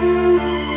Música